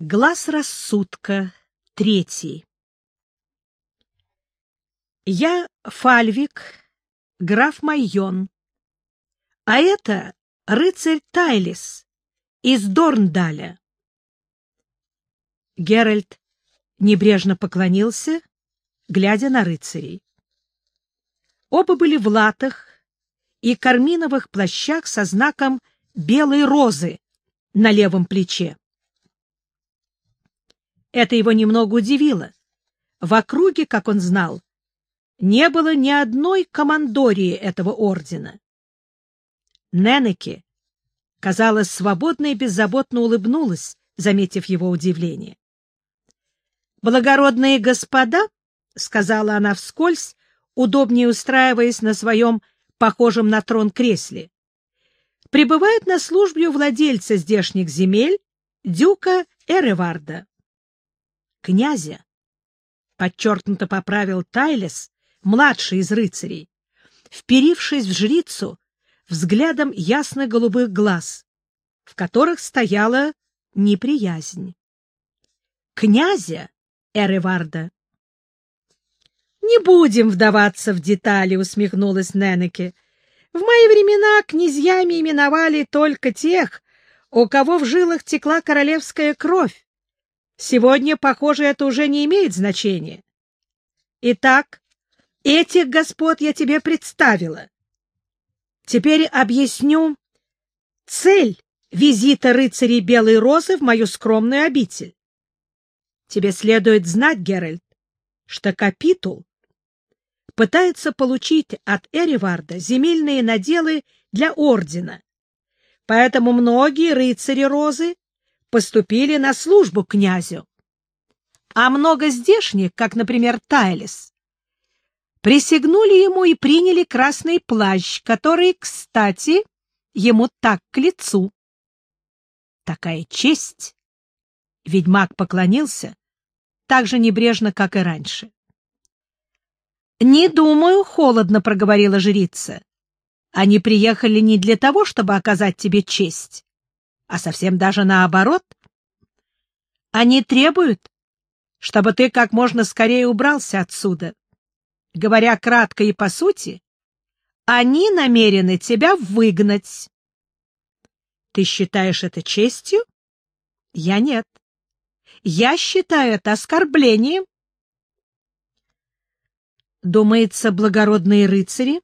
Глаз рассудка. Третий. Я Фальвик, граф Майон, а это рыцарь Тайлис из Дорндаля. Геральт небрежно поклонился, глядя на рыцарей. Оба были в латах и карминовых плащах со знаком белой розы на левом плече. Это его немного удивило. В округе, как он знал, не было ни одной командории этого ордена. Ненеке, казалось, свободно и беззаботно улыбнулась, заметив его удивление. «Благородные господа», — сказала она вскользь, удобнее устраиваясь на своем похожем на трон кресле, прибывает на службе у владельца здешних земель, дюка Эреварда князя. Подчеркнуто поправил Тайлес, младший из рыцарей, вперившись в жрицу взглядом ясных голубых глаз, в которых стояла неприязнь. Князя Эреварда. «Не будем вдаваться в детали», — усмехнулась Ненеке. «В мои времена князьями именовали только тех, у кого в жилах текла королевская кровь. Сегодня, похоже, это уже не имеет значения. Итак, этих господ я тебе представила. Теперь объясню цель визита рыцарей Белой Розы в мою скромную обитель. Тебе следует знать, Геральт, что капитул пытается получить от Эриварда земельные наделы для ордена, поэтому многие рыцари Розы поступили на службу князю. А много здешних, как, например, Тайлис, присягнули ему и приняли красный плащ, который, кстати, ему так к лицу. Такая честь! Ведьмак поклонился так же небрежно, как и раньше. «Не думаю, — холодно проговорила жрица. Они приехали не для того, чтобы оказать тебе честь, а совсем даже наоборот. Они требуют, чтобы ты как можно скорее убрался отсюда. Говоря кратко и по сути, они намерены тебя выгнать. Ты считаешь это честью? Я нет. Я считаю это оскорблением. Думается, благородные рыцари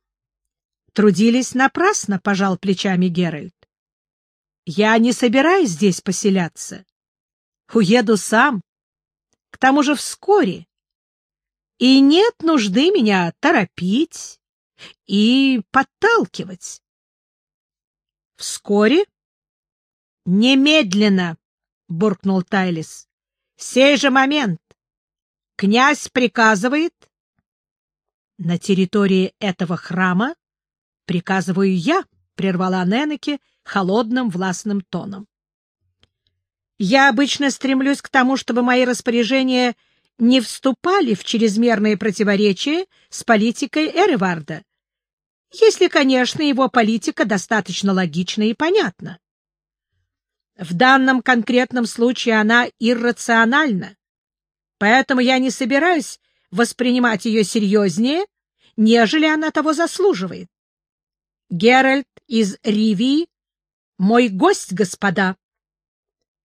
трудились напрасно, — пожал плечами Геральт. Я не собираюсь здесь поселяться. Уеду сам. К тому же вскоре. И нет нужды меня торопить и подталкивать. Вскоре? Немедленно, буркнул Тайлис. Сей же момент. Князь приказывает. На территории этого храма приказываю я, прервала Ненеке, холодным властным тоном. Я обычно стремлюсь к тому, чтобы мои распоряжения не вступали в чрезмерные противоречия с политикой Эреварда, если, конечно, его политика достаточно логична и понятна. В данном конкретном случае она иррациональна, поэтому я не собираюсь воспринимать ее серьезнее, нежели она того заслуживает. Геральт из Ривии мой гость, господа.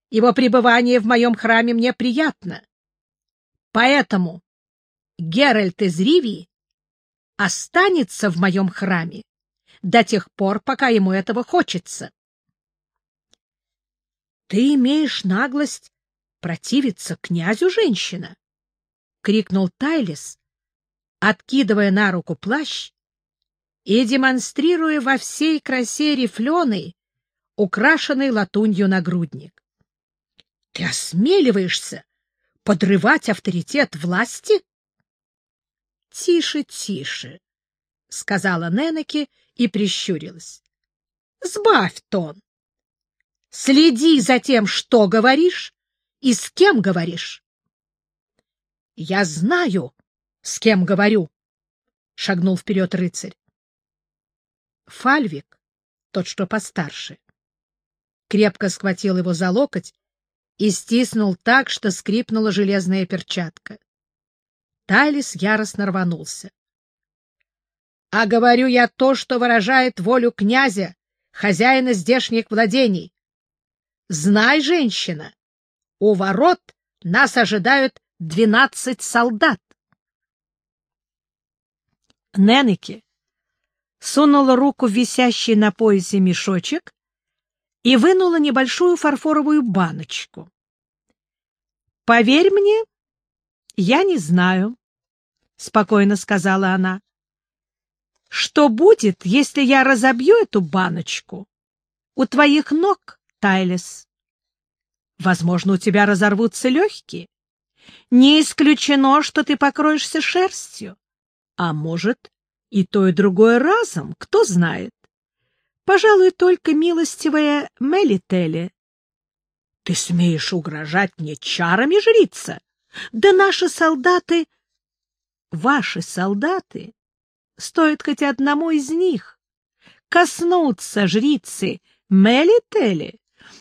Его пребывание в моем храме мне приятно. Поэтому Геральт из Ривии останется в моем храме до тех пор, пока ему этого хочется. — Ты имеешь наглость противиться князю, женщина? — крикнул Тайлис, откидывая на руку плащ и демонстрируя во всей красе рифленый, украшенный латунью нагрудник. — Ты осмеливаешься подрывать авторитет власти? — Тише, тише, — сказала Ненеке и прищурилась. — Сбавь тон. Следи за тем, что говоришь и с кем говоришь. — Я знаю, с кем говорю, — шагнул вперед рыцарь. Фальвик, тот, что постарше, крепко схватил его за локоть и стиснул так, что скрипнула железная перчатка. Тайлис яростно рванулся. — А говорю я то, что выражает волю князя, хозяина здешних владений. Знай, женщина, у ворот нас ожидают двенадцать солдат. Ненеки сунула руку в висящий на поясе мешочек и вынула небольшую фарфоровую баночку. — Поверь мне, я не знаю, — спокойно сказала она. — Что будет, если я разобью эту баночку? У твоих ног, Тайлес. Возможно, у тебя разорвутся легкие. Не исключено, что ты покроешься шерстью. А может, и то, и другое разом, кто знает. Пожалуй, только милостивая Мелители. Ты смеешь угрожать мне чарами, жрица? Да наши солдаты... Ваши солдаты стоят хоть одному из них. Коснуться жрицы Мелители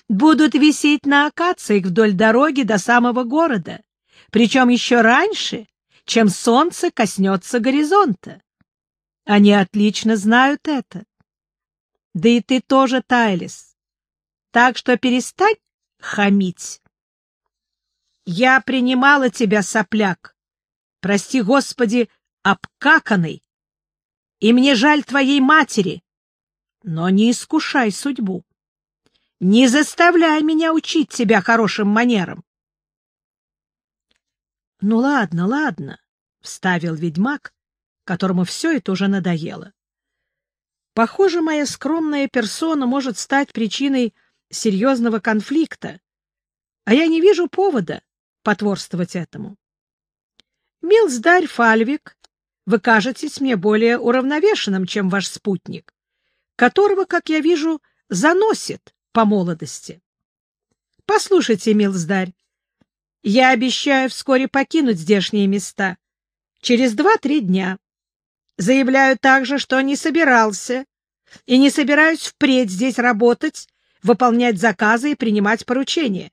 будут висеть на акациях вдоль дороги до самого города, причем еще раньше, чем солнце коснется горизонта. Они отлично знают это. Да и ты тоже, Тайлис. Так что перестань хамить. Я принимала тебя, сопляк, прости, Господи, обкаканный, и мне жаль твоей матери, но не искушай судьбу. Не заставляй меня учить тебя хорошим манерам. — Ну ладно, ладно, — вставил ведьмак, которому все это уже надоело. Похоже, моя скромная персона может стать причиной серьезного конфликта, а я не вижу повода потворствовать этому. Милздарь Фальвик, вы кажетесь мне более уравновешенным, чем ваш спутник, которого, как я вижу, заносит по молодости. Послушайте, Милздарь, я обещаю вскоре покинуть здешние места, через два-три дня. Заявляю также, что не собирался и не собираюсь впредь здесь работать, выполнять заказы и принимать поручения.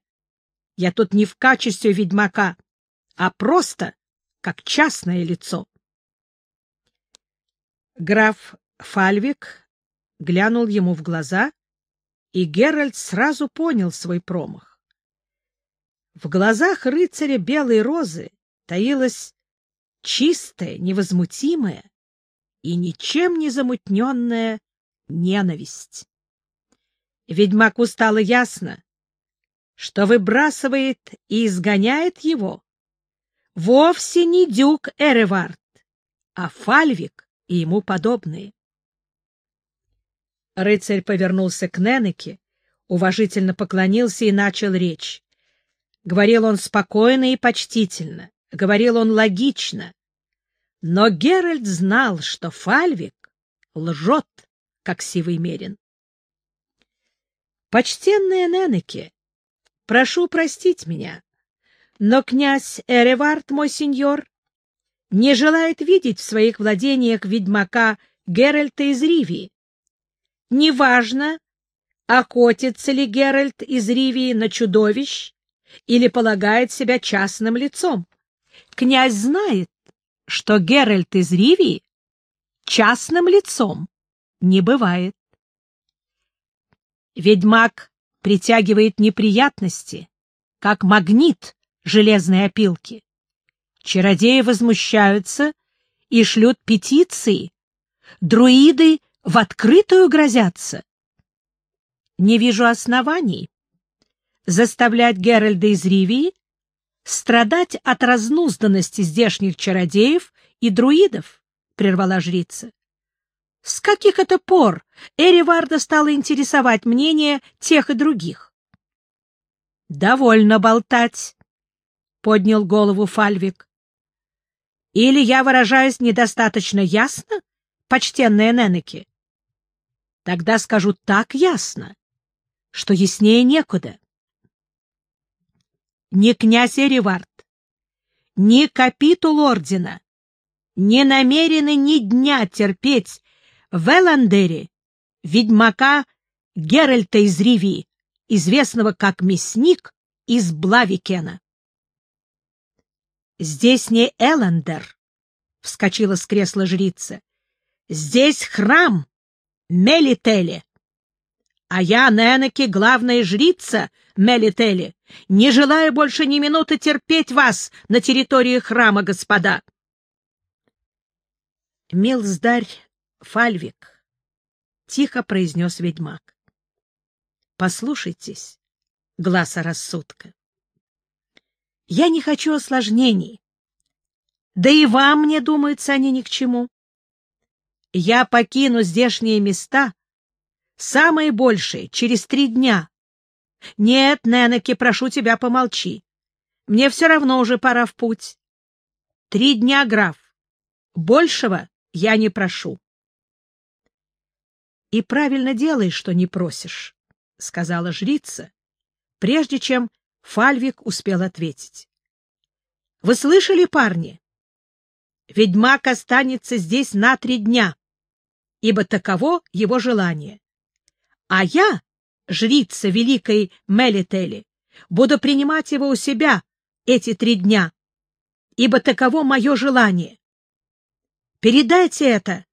Я тут не в качестве ведьмака, а просто как частное лицо. Граф Фальвик глянул ему в глаза, и Геральт сразу понял свой промах. В глазах рыцаря Белой Розы таилась чистая, невозмутимая, и ничем не замутненная ненависть. Ведьмаку стало ясно, что выбрасывает и изгоняет его вовсе не дюк Эревард, а Фальвик и ему подобные. Рыцарь повернулся к Ненеке, уважительно поклонился и начал речь. Говорил он спокойно и почтительно, говорил он логично, но Геральт знал, что Фальвик лжет, как сивый мерин. «Почтенная Ненеке, прошу простить меня, но князь Эревард, мой сеньор, не желает видеть в своих владениях ведьмака Геральта из Ривии. Неважно, охотится ли Геральт из Ривии на чудовищ или полагает себя частным лицом. Князь знает, что Геральт из Ривии частным лицом не бывает. Ведьмак притягивает неприятности, как магнит железной опилки. Чародеи возмущаются и шлют петиции. Друиды в открытую грозятся. Не вижу оснований заставлять Геральда из Ривии страдать от разнузданности здешних чародеев и друидов, — прервала жрица. С каких это пор Эриварда стало интересовать мнение тех и других? — Довольно болтать, — поднял голову Фальвик. — Или я выражаюсь недостаточно ясно, почтенная Ненеки? Тогда скажу так ясно, что яснее некуда ни князь Эривард, ни капитул ордена не намерены ни дня терпеть в Эландере ведьмака Геральта из Ривии, известного как мясник из Блавикена. «Здесь не Эллендер», — вскочила с кресла жрица. «Здесь храм Мелители. А я, Ненеки, главная жрица Мелители, не желаю больше ни минуты терпеть вас на территории храма, господа». Милздарь Фальвик, — тихо произнес ведьмак. — Послушайтесь, глаза рассудка. Я не хочу осложнений. Да и вам, мне думается, они ни к чему. Я покину здешние места, самые большие, через три дня. Нет, Ненеки, прошу тебя, помолчи. Мне все равно уже пора в путь. Три дня, граф. Большего я не прошу. — И правильно делаешь, что не просишь, — сказала жрица, прежде чем Фальвик успел ответить. — Вы слышали, парни? Ведьмак останется здесь на три дня, ибо таково его желание. А я, жрица великой Мелители, буду принимать его у себя эти три дня, ибо таково мое желание. Передайте это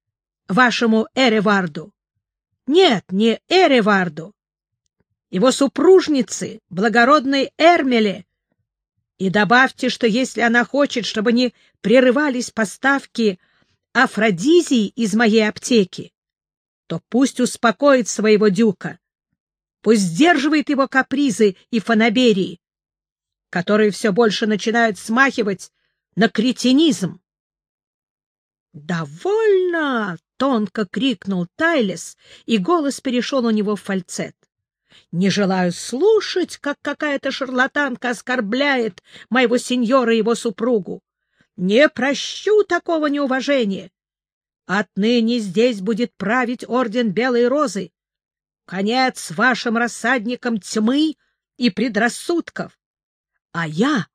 вашему Эреварду. Нет, не Эреварду. Его супружнице, благородной Эрмеле. И добавьте, что если она хочет, чтобы не прерывались поставки афродизии из моей аптеки, то пусть успокоит своего дюка, пусть сдерживает его капризы и фанаберии, которые все больше начинают смахивать на кретинизм. «Довольно!» — тонко крикнул Тайлес, и голос перешел у него в фальцет. «Не желаю слушать, как какая-то шарлатанка оскорбляет моего сеньора и его супругу. Не прощу такого неуважения. Отныне здесь будет править орден Белой Розы. Конец вашим рассадникам тьмы и предрассудков. А я,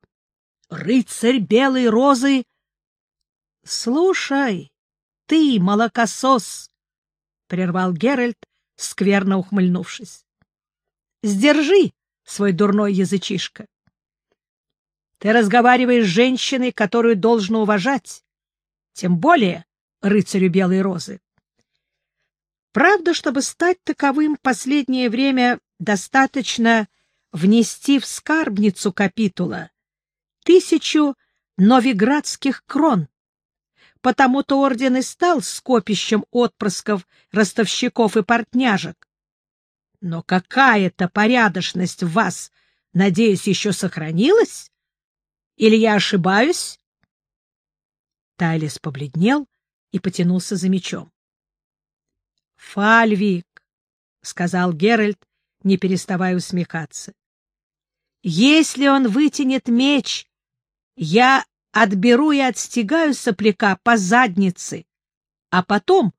рыцарь Белой Розы, — Слушай, ты, молокосос! — прервал Геральт, скверно ухмыльнувшись. — Сдержи свой дурной язычишко. Ты разговариваешь с женщиной, которую должно уважать, тем более рыцарю Белой Розы. Правда, чтобы стать таковым, последнее время достаточно внести в скарбницу капитула тысячу новиградских крон, потому-то орден и стал скопищем отпрысков, ростовщиков и портняжек. Но какая-то порядочность в вас, надеюсь, еще сохранилась? Или я ошибаюсь? Тайлис побледнел и потянулся за мечом. — Фальвик, — сказал Геральт, не переставая усмехаться, — если он вытянет меч, я отберу и отстегаю сопляка по заднице, а потом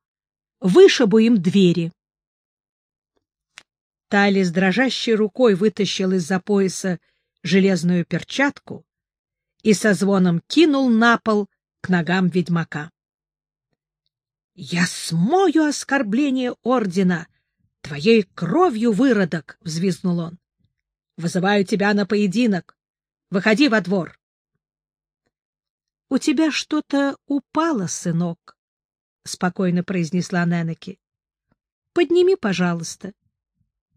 вышибу им двери. Тали с дрожащей рукой вытащил из-за пояса железную перчатку и со звоном кинул на пол к ногам ведьмака. — Я смою оскорбление ордена! Твоей кровью, выродок! — взвизгнул он. — Вызываю тебя на поединок. Выходи во двор. — У тебя что-то упало, сынок, — спокойно произнесла Ненеки. — Подними, пожалуйста.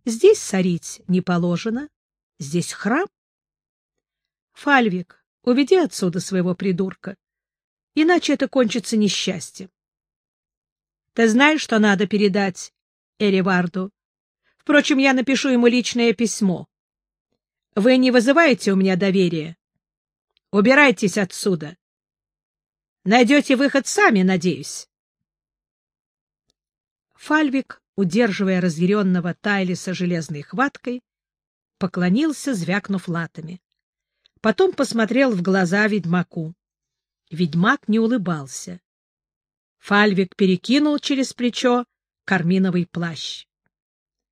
Здесь сорить не положено. Здесь храм. Фальвик, уведи отсюда своего придурка, иначе это кончится несчастьем. Ты знаешь, что надо передать Эреварду? Впрочем, я напишу ему личное письмо. Вы не вызываете у меня доверия? Убирайтесь отсюда. Найдете выход сами, надеюсь. Фальвик, удерживая разъяренного Тайлиса железной хваткой, поклонился, звякнув латами. Потом посмотрел в глаза ведьмаку. Ведьмак не улыбался. Фальвик перекинул через плечо карминовый плащ.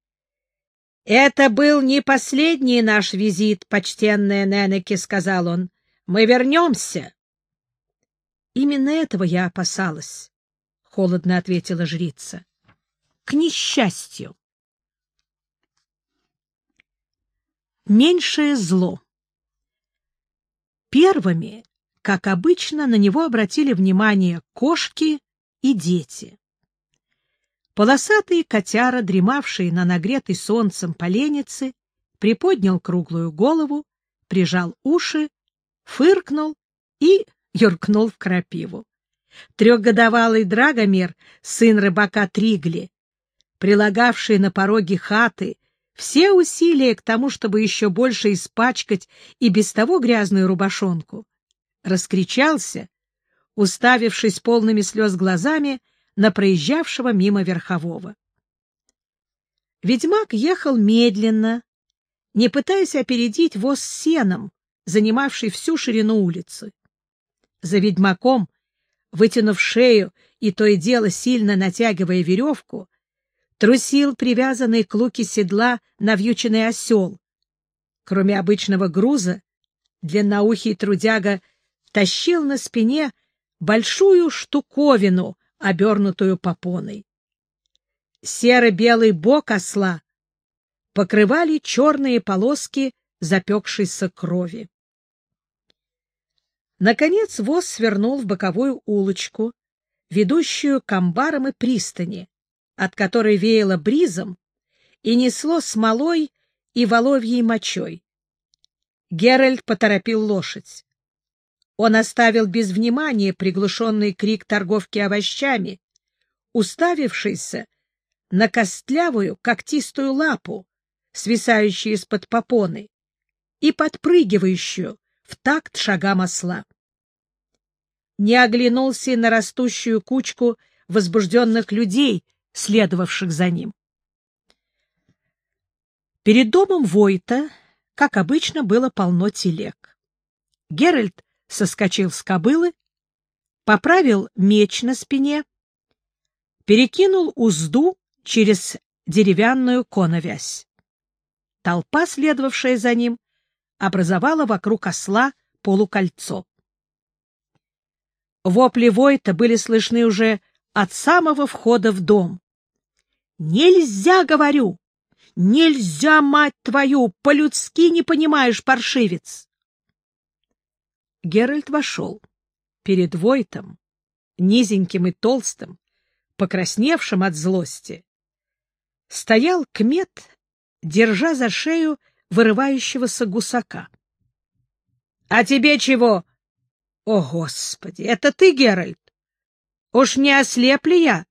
— Это был не последний наш визит, почтенная Ненеки, — сказал он. — Мы вернемся. Именно этого я опасалась, — холодно ответила жрица. — К несчастью. Меньшее зло. Первыми, как обычно, на него обратили внимание кошки и дети. Полосатые котяра, дремавшие на нагретой солнцем поленнице, приподнял круглую голову, прижал уши, фыркнул и юркнул в крапиву. Трехгодовалый Драгомир, сын рыбака Тригли, прилагавший на пороге хаты все усилия к тому, чтобы еще больше испачкать и без того грязную рубашонку, раскричался, уставившись полными слез глазами на проезжавшего мимо верхового. Ведьмак ехал медленно, не пытаясь опередить воз сеном, занимавший всю ширину улицы. За ведьмаком, вытянув шею и то и дело сильно натягивая веревку, трусил привязанный к луке седла навьюченный осел. Кроме обычного груза, длинноухий трудяга тащил на спине большую штуковину, обернутую попоной. Серо-белый бок осла покрывали черные полоски запекшейся крови. Наконец воз свернул в боковую улочку, ведущую к амбарам и пристани, от которой веяло бризом и несло смолой и воловьей мочой. Геральт поторопил лошадь. Он оставил без внимания приглушенный крик торговки овощами, уставившийся на костлявую когтистую лапу, свисающую из-под попоны, и подпрыгивающую в такт шагам осла. Не оглянулся на растущую кучку возбужденных людей, следовавших за ним. Перед домом Войта, как обычно, было полно телег. Геральт соскочил с кобылы, поправил меч на спине, перекинул узду через деревянную коновязь. Толпа, следовавшая за ним, образовала вокруг осла полукольцо. Вопли Войта были слышны уже от самого входа в дом. Нельзя, говорю! Нельзя, мать твою! По-людски не понимаешь, паршивец! Геральт вошел. Перед Войтом, низеньким и толстым, покрасневшим от злости, стоял кмет, держа за шею вырывающегося гусака. — А тебе чего? — О, Господи! Это ты, Геральт? Уж не ослеп ли я?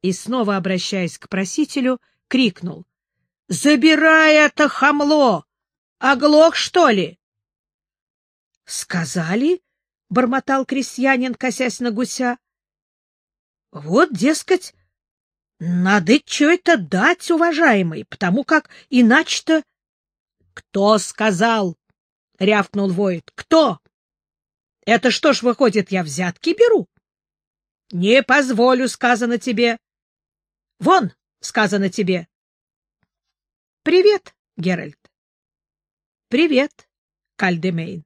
и, снова обращаясь к просителю, крикнул. — Забирай это хамло! Оглох, что ли? — Сказали? — бормотал крестьянин, косясь на гуся. — Вот, дескать, надо что это дать, уважаемый, потому как иначе-то... — Кто сказал? — рявкнул Воид. — Кто? — Это что ж, выходит, я взятки беру? — Не позволю, сказано тебе. — Вон, сказано тебе. — Привет, Геральт. — Привет, Кальдемейн.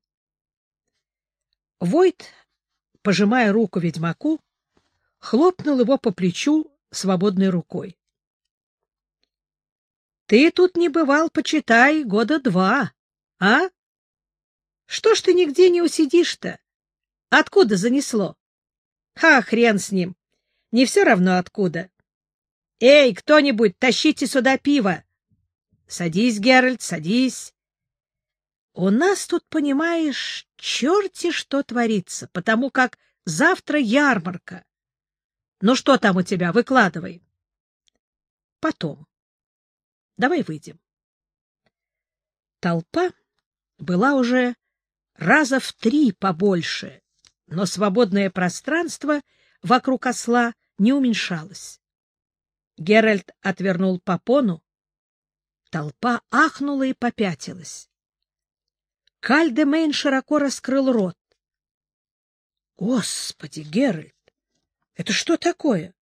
Войт, пожимая руку ведьмаку, хлопнул его по плечу свободной рукой. — Ты тут не бывал, почитай, года два, а? Что ж ты нигде не усидишь-то? Откуда занесло? Ха, хрен с ним. Не все равно откуда. «Эй, кто-нибудь, тащите сюда пиво!» «Садись, Геральт, садись!» «У нас тут, понимаешь, черти что творится, потому как завтра ярмарка. Ну что там у тебя, выкладывай!» «Потом. Давай выйдем». Толпа была уже раза в три побольше, но свободное пространство вокруг осла не уменьшалось. Геральт отвернул попону. Толпа ахнула и попятилась. Кальдемейн широко раскрыл рот. — Господи, Геральт, это что такое?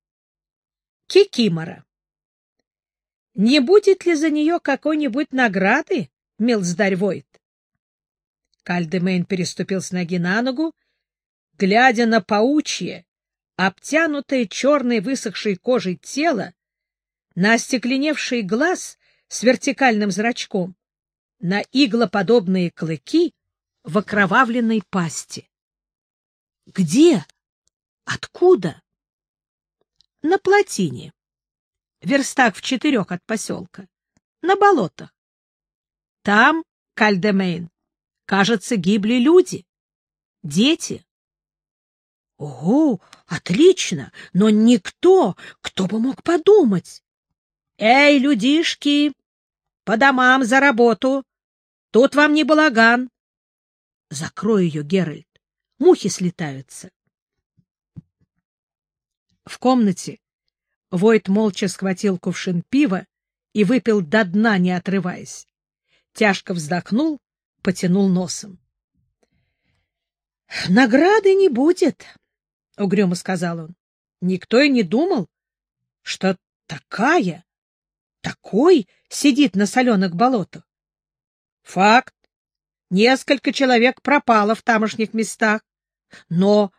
— Кикимора. — Не будет ли за нее какой-нибудь награды, милздарь Войт? Кальдемейн переступил с ноги на ногу, глядя на паучье, обтянутое черной высохшей кожей тело, на остекленевший глаз с вертикальным зрачком, на иглоподобные клыки, в окровавленной пасти. Где? Откуда? На плотине. Верстах в четырех от поселка. На болотах. Там, Кальдемейн, кажется, гибли люди. Дети. Ого, отлично, но никто, кто бы мог подумать. Эй, людишки, по домам за работу. Тут вам не балаган. Закрой ее, Геральт. Мухи слетаются. В комнате Войт молча схватил кувшин пива и выпил до дна, не отрываясь. Тяжко вздохнул, потянул носом. — Награды не будет, — угрюмо сказал он. — Никто и не думал, что такая, такой сидит на соленых болотах. Факт. Несколько человек пропало в тамошних местах, но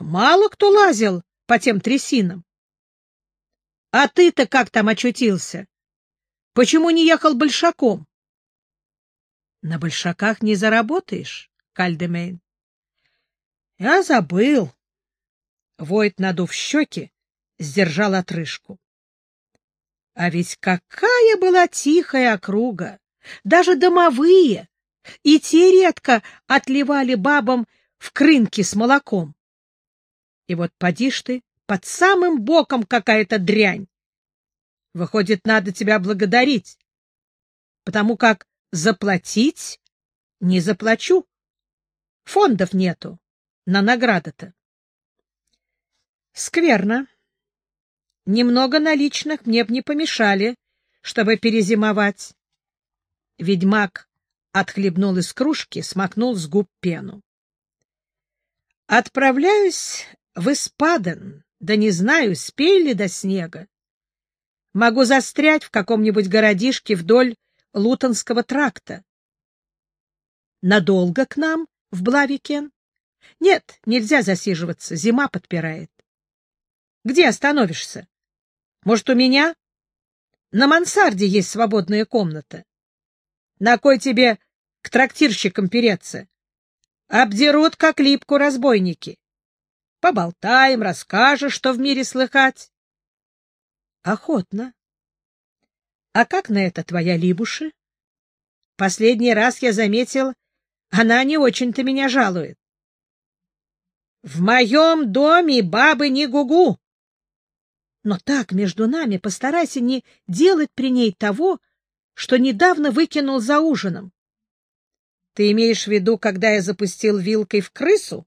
мало кто лазил по тем трясинам. А ты-то как там очутился? Почему не ехал большаком? На большаках не заработаешь, Кальдемейн. Я забыл. Войт, надув щеки, сдержал отрыжку. А ведь какая была тихая округа! Даже домовые, и те редко отливали бабам в крынки с молоком. И вот поди ж ты, под самым боком какая-то дрянь. Выходит, надо тебя благодарить, потому как заплатить не заплачу. Фондов нету на награды-то. Скверно. Немного наличных мне б не помешали, чтобы перезимовать. Ведьмак отхлебнул из кружки, смакнул с губ пену. Отправляюсь в Испаден, да не знаю, спею ли до снега. Могу застрять в каком-нибудь городишке вдоль Лутонского тракта. Надолго к нам, в Блавикен? Нет, нельзя засиживаться, зима подпирает. Где остановишься? Может, у меня? На мансарде есть свободная комната. На кой тебе к трактирщикам переться? Обдерут, как липку, разбойники. Поболтаем, расскажешь, что в мире слыхать. Охотно. А как на это твоя Либуши? Последний раз я заметил, она не очень-то меня жалует. В моем доме бабы не гугу. Но так между нами постарайся не делать при ней того, что недавно выкинул за ужином. Ты имеешь в виду, когда я запустил вилкой в крысу?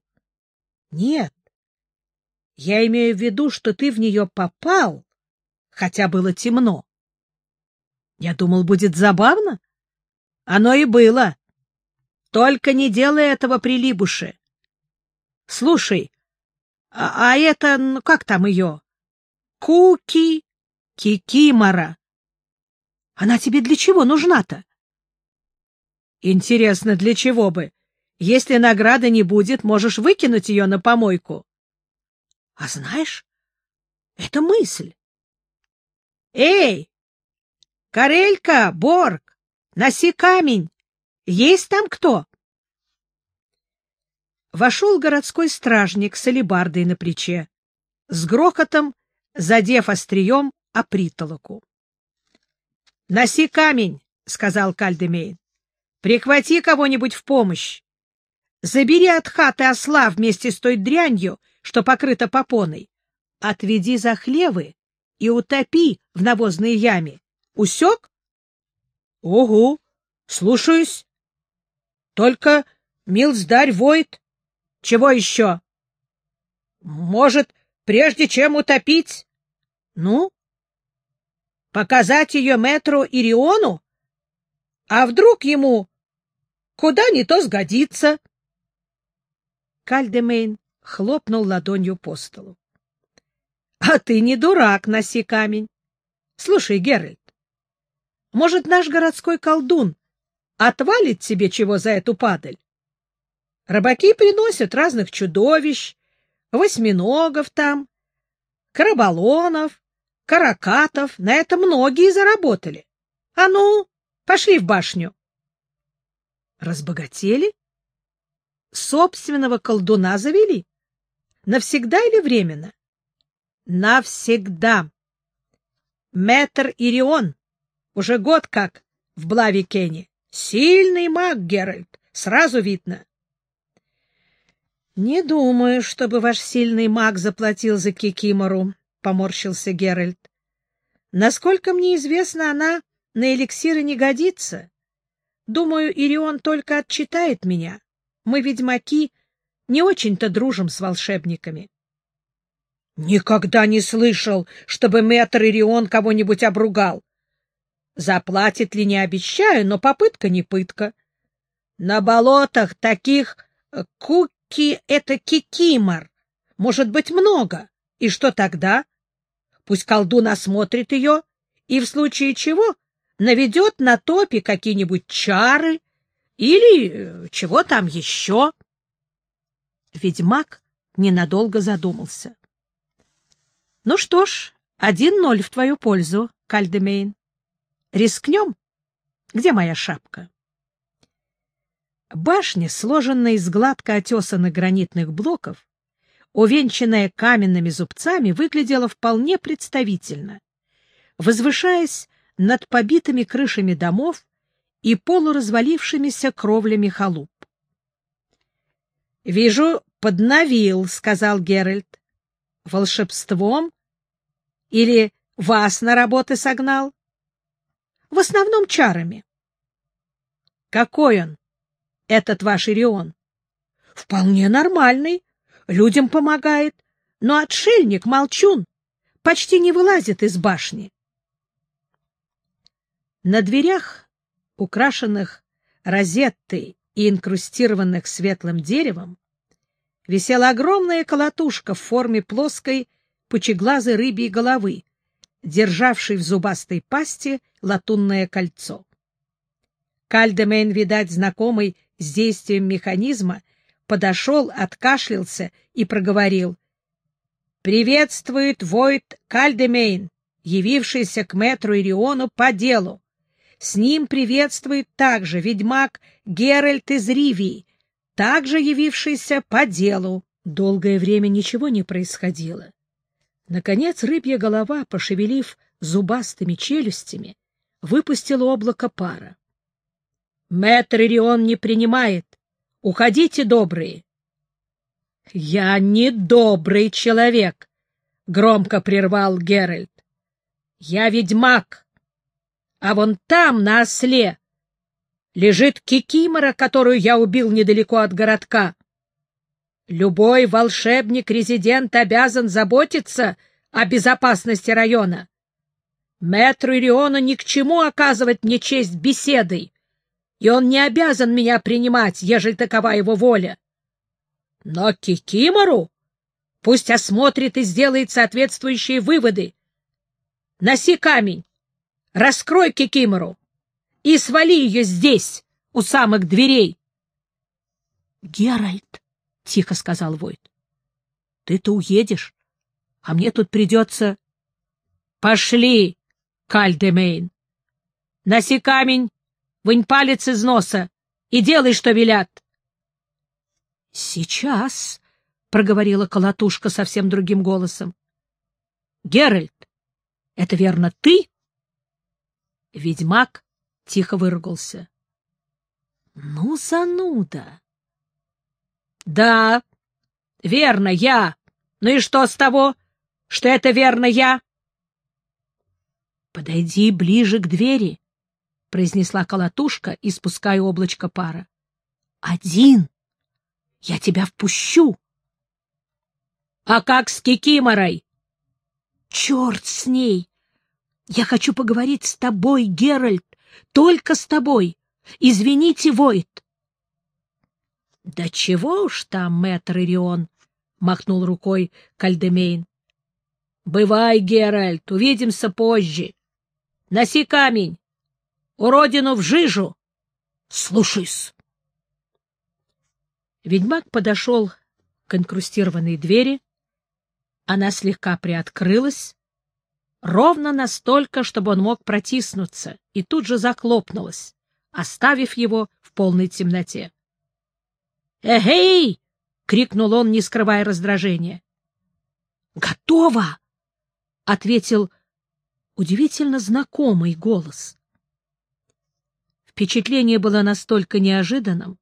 Нет. Я имею в виду, что ты в нее попал, хотя было темно. Я думал, будет забавно. Оно и было. Только не делай этого при Либуше. Слушай, а, а это, ну, как там ее? Куки Кикимора. Она тебе для чего нужна-то? Интересно, для чего бы? Если награды не будет, можешь выкинуть ее на помойку. А знаешь, это мысль. Эй! Карелька, Борг, носи камень. Есть там кто? Вошел городской стражник с алебардой на плече, с грохотом, задев острием о притолоку. — Носи камень, — сказал Кальдемейн. — Прихвати кого-нибудь в помощь. Забери от хаты осла вместе с той дрянью, что покрыта попоной. Отведи за хлевы и утопи в навозной яме. Усек? — Угу, слушаюсь. — Только милздарь воет. Чего еще? — Может, прежде чем утопить? — Ну, Показать ее мэтру Ириону? А вдруг ему куда не то сгодится? Кальдемейн хлопнул ладонью по столу. — А ты не дурак, носи камень. Слушай, Геральт, может, наш городской колдун отвалит тебе чего за эту падаль? Рыбаки приносят разных чудовищ, восьминогов там, краболонов, каракатов, на это многие заработали. А ну, пошли в башню. Разбогатели? собственного колдуна завели? Навсегда или временно? Навсегда. Мэтр Ирион. Уже год как в Блавикене. Сильный маг, Геральт. Сразу видно. Не думаю, чтобы ваш сильный маг заплатил за Кикимору, поморщился Геральт. Насколько мне известно, она на эликсиры не годится. Думаю, Ирион только отчитает меня. Мы, ведьмаки, не очень-то дружим с волшебниками. — Никогда не слышал, чтобы мэтр Ирион кого-нибудь обругал. Заплатит ли, не обещаю, но попытка не пытка. На болотах таких э, куки — это кикимор. Может быть, много. И что тогда? Пусть колдун осмотрит ее и, в случае чего, наведет на топе какие-нибудь чары или э, чего там еще. Ведьмак ненадолго задумался. — Ну что ж, один ноль в твою пользу, Кальдемейн. Рискнем? Где моя шапка? Башня, сложенная из гладко отесанных гранитных блоков, увенчанная каменными зубцами, выглядела вполне представительно, возвышаясь над побитыми крышами домов и полуразвалившимися кровлями халуп. — Вижу, подновил, — сказал Геральт. — Волшебством? Или вас на работы согнал? — В основном чарами. — Какой он, этот ваш Ирион? — Вполне нормальный, людям помогает, но отшельник, молчун, почти не вылазит из башни. На дверях, украшенных розеттой и инкрустированных светлым деревом, висела огромная колотушка в форме плоской пучеглазой рыбьей головы, державшей в зубастой пасти латунное кольцо. Кальдемейн, видать, знакомый с действием механизма, подошел, откашлялся и проговорил. «Приветствует Войт Кальдемейн, явившийся к мэтру Ириону по делу. С ним приветствует также ведьмак Геральт из Ривии, также явившийся по делу. Долгое время ничего не происходило. Наконец рыбья голова, пошевелив зубастыми челюстями, выпустила облако пара. — Мэтр Ирион не принимает. Уходите, добрые. — Я не добрый человек, — громко прервал Геральт. — Я ведьмак а вон там, на осле, лежит кикимора, которую я убил недалеко от городка. Любой волшебник-резидент обязан заботиться о безопасности района. Мэтру Ириону ни к чему оказывать мне честь беседой, и он не обязан меня принимать, ежели такова его воля. Но Кикимору пусть осмотрит и сделает соответствующие выводы. Носи камень, Раскрой Кикимору и свали ее здесь, у самых дверей. — Геральт, — тихо сказал Войт, — ты-то уедешь, а мне тут придется... — Пошли, Кальдемейн. Носи камень, вынь палец из носа и делай, что велят. — Сейчас, — проговорила колотушка совсем другим голосом. — Геральт, это верно ты? Ведьмак тихо выругался. — Ну, зануда! — Да, верно, я. Ну и что с того, что это верно я? — Подойди ближе к двери, — произнесла колотушка, испуская облачко пара. — Один. Я тебя впущу. — А как с Кикиморой? — Черт с ней! Я хочу поговорить с тобой, Геральт, только с тобой. Извините, Войт. — Да чего уж там, мэтр Ирион, — махнул рукой Кальдемейн. — Бывай, Геральт, увидимся позже. Носи камень. Уродину в жижу. Слушайся. Ведьмак подошел к инкрустированной двери. Она слегка приоткрылась, ровно настолько, чтобы он мог протиснуться, и тут же захлопнулась, оставив его в полной темноте. «Эгей!» — крикнул он, не скрывая раздражения. «Готово!» — ответил удивительно знакомый голос. Впечатление было настолько неожиданным,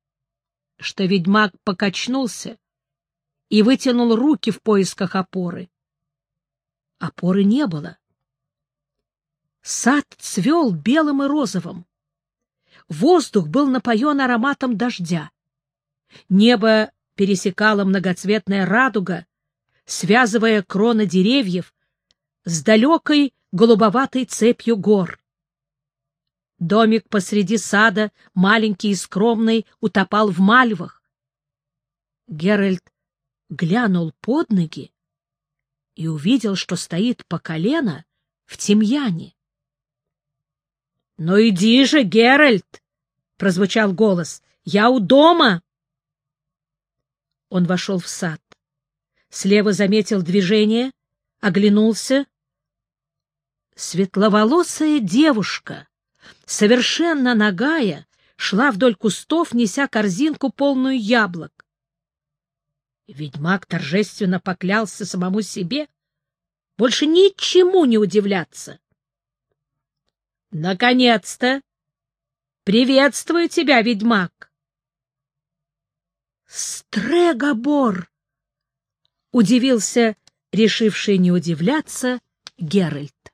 что ведьмак покачнулся и вытянул руки в поисках опоры. Опоры не было. Сад цвел белым и розовым. Воздух был напоен ароматом дождя. Небо пересекала многоцветная радуга, связывая кроны деревьев с далекой голубоватой цепью гор. Домик посреди сада, маленький и скромный, утопал в мальвах. Геральт глянул под ноги и увидел, что стоит по колено в тимьяне. — Ну иди же, Геральт! — прозвучал голос. — Я у дома! Он вошел в сад. Слева заметил движение, оглянулся. Светловолосая девушка, совершенно нагая, шла вдоль кустов, неся корзинку, полную яблок. Ведьмак торжественно поклялся самому себе больше ничему не удивляться. «Наконец-то! Приветствую тебя, ведьмак!» «Стрегобор!» — удивился, решивший не удивляться, Геральт.